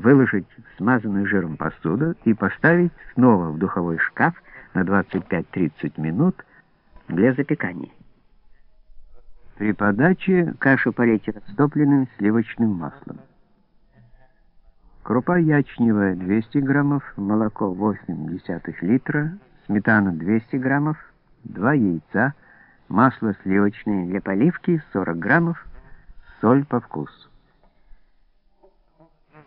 выложить в смазанную жиром посуду и поставить снова в духовой шкаф на 25-30 минут для запекания. При подаче кашу полейте растопленным сливочным маслом. Крупа ячневая 200 граммов, молоко 0,8 литра, сметана 200 граммов, 2 яйца, масло сливочное для поливки 40 граммов, соль по вкусу.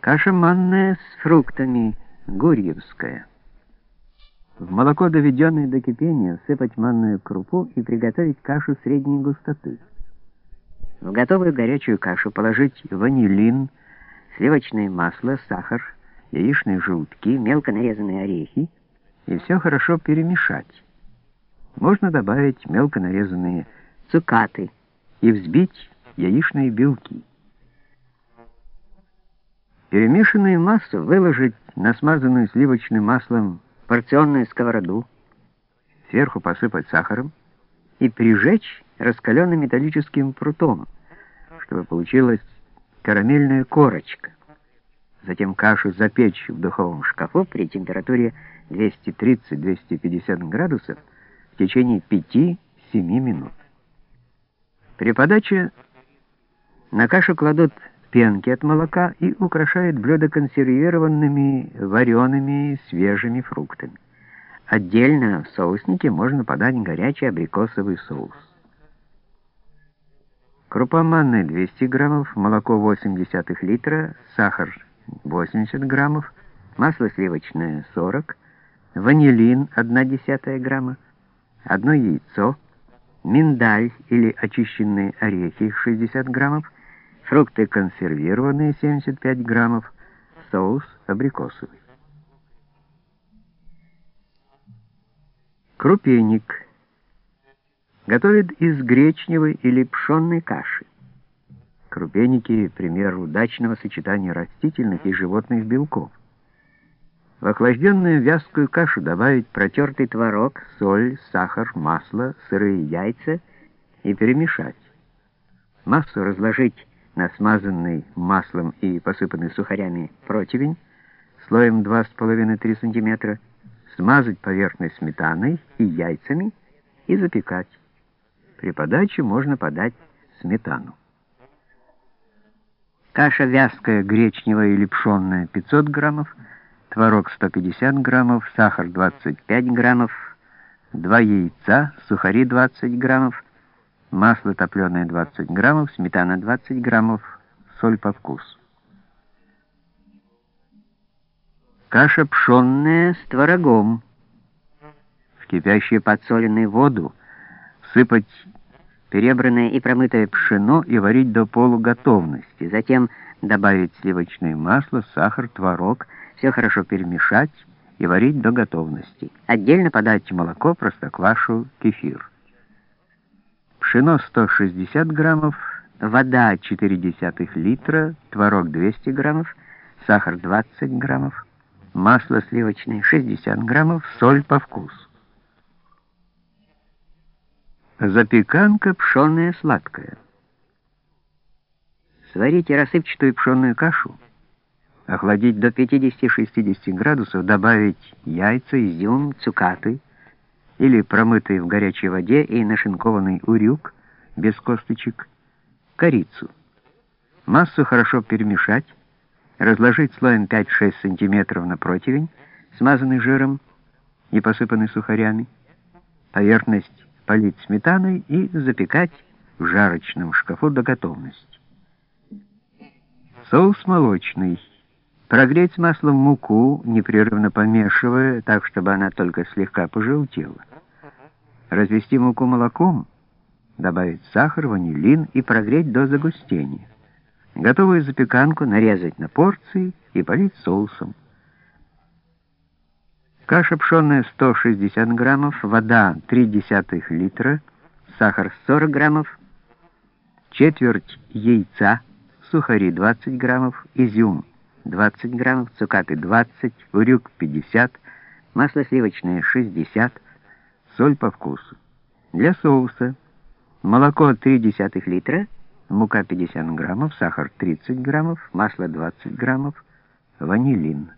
Каша манная с фруктами, гурьевская. В молоко, доведенное до кипения, всыпать манную крупу и приготовить кашу средней густоты. В готовую горячую кашу положить ванилин, сливочное масло, сахар, яичные желтки, мелко нарезанные орехи и все хорошо перемешать. Можно добавить мелко нарезанные цукаты и взбить яичные белки. Перемешанную массу выложить на смазанную сливочным маслом порционную сковороду, сверху посыпать сахаром и прижечь раскаленным металлическим прутом, чтобы получилась карамельная корочка. Затем кашу запечь в духовом шкафу при температуре 230-250 градусов в течение 5-7 минут. При подаче на кашу кладут пенки от молока и украшают блюдо консервированными, вареными, свежими фруктами. Отдельно в соуснике можно подать горячий абрикосовый соус. Крупа манная 200 граммов, молоко 0,8 литра, сахар 80 граммов, масло сливочное 40, ванилин 1,1 грамма, одно яйцо, миндаль или очищенные орехи 60 граммов, фрукты консервированные 75 граммов, соус абрикосовый. Крупейник Готовят из гречневой или пшенной каши. Крупеники — пример удачного сочетания растительных и животных белков. В охлажденную вязкую кашу добавить протертый творог, соль, сахар, масло, сырые яйца и перемешать. Массу разложить на смазанный маслом и посыпанный сухарями противень слоем 2,5-3 см, смазать поверхность сметаной и яйцами и запекать. При подаче можно подать сметану. Каша вязкая, гречневая или пшенная 500 граммов, творог 150 граммов, сахар 25 граммов, 2 яйца, сухари 20 граммов, масло топленое 20 граммов, сметана 20 граммов, соль по вкусу. Каша пшенная с творогом. В кипящую подсоленную воду сыпать перебранное и промытое пшено и варить до полуготовности. Затем добавить сливочное масло, сахар, творог, все хорошо перемешать и варить до готовности. Отдельно подать молоко, простоквашу, кефир. Пшено 160 граммов, вода 0,4 литра, творог 200 граммов, сахар 20 граммов, масло сливочное 60 граммов, соль по вкусу. Запеканка пшеная сладкая. Сварите рассыпчатую пшеную кашу, охладить до 50-60 градусов, добавить яйца, изюм, цукаты или промытый в горячей воде и нашинкованный урюк без косточек, корицу. Массу хорошо перемешать, разложить слоем 5-6 см на противень, смазанный жиром и посыпанный сухарями. Поверхность полить сметаной и запекать в жарочном шкафу до готовности. Соус молочный. Прогреть маслом муку, непрерывно помешивая, так, чтобы она только слегка пожелтела. Развести муку молоком, добавить сахар, ванилин и прогреть до загустения. Готовую запеканку нарезать на порции и полить соусом. Каша пшеная 160 граммов, вода 0,3 литра, сахар 40 граммов, четверть яйца, сухари 20 граммов, изюм 20 граммов, цукаты 20, урюк 50, масло сливочное 60, соль по вкусу. Для соуса молоко 0,3 литра, мука 50 граммов, сахар 30 граммов, масло 20 граммов, ванилин.